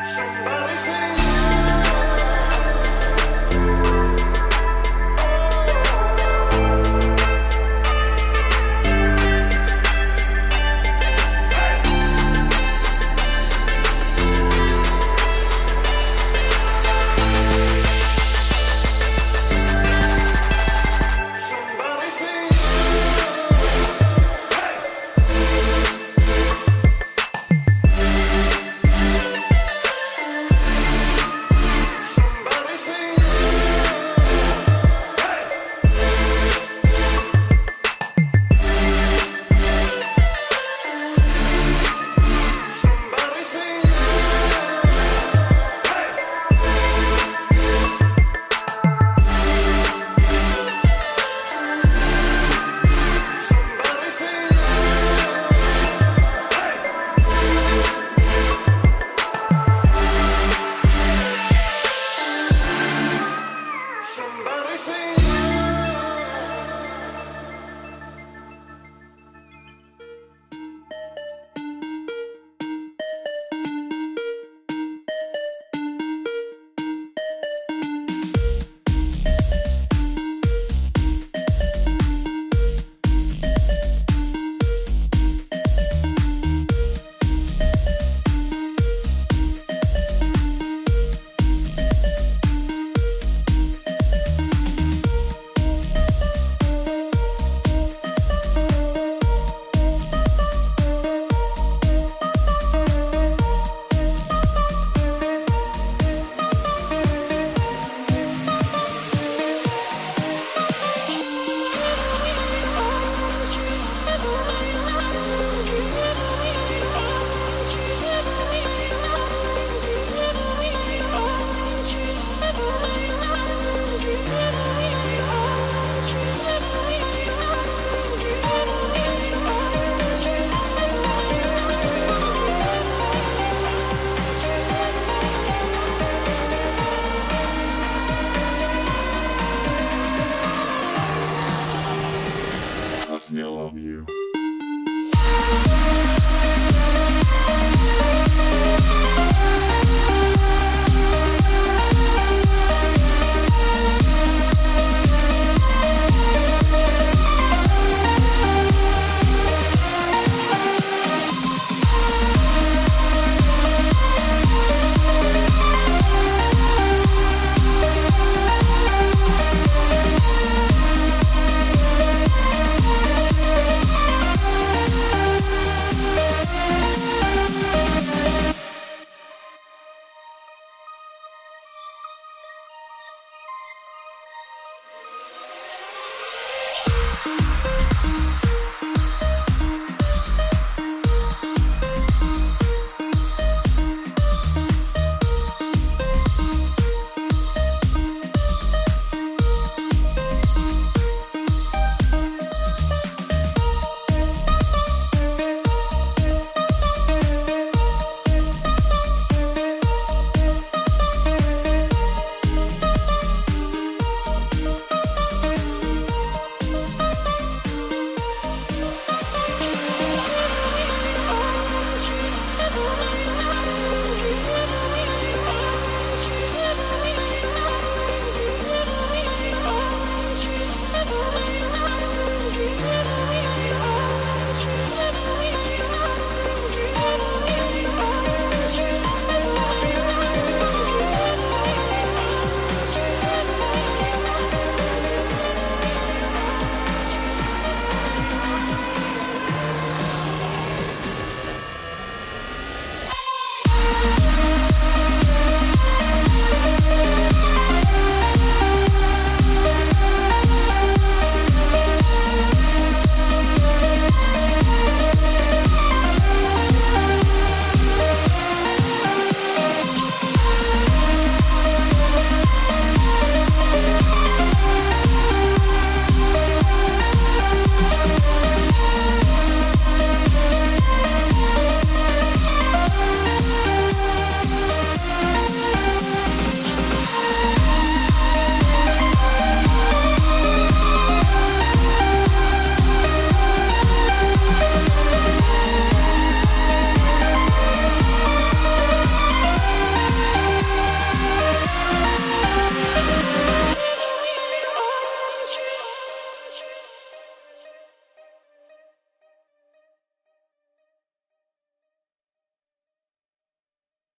Somebody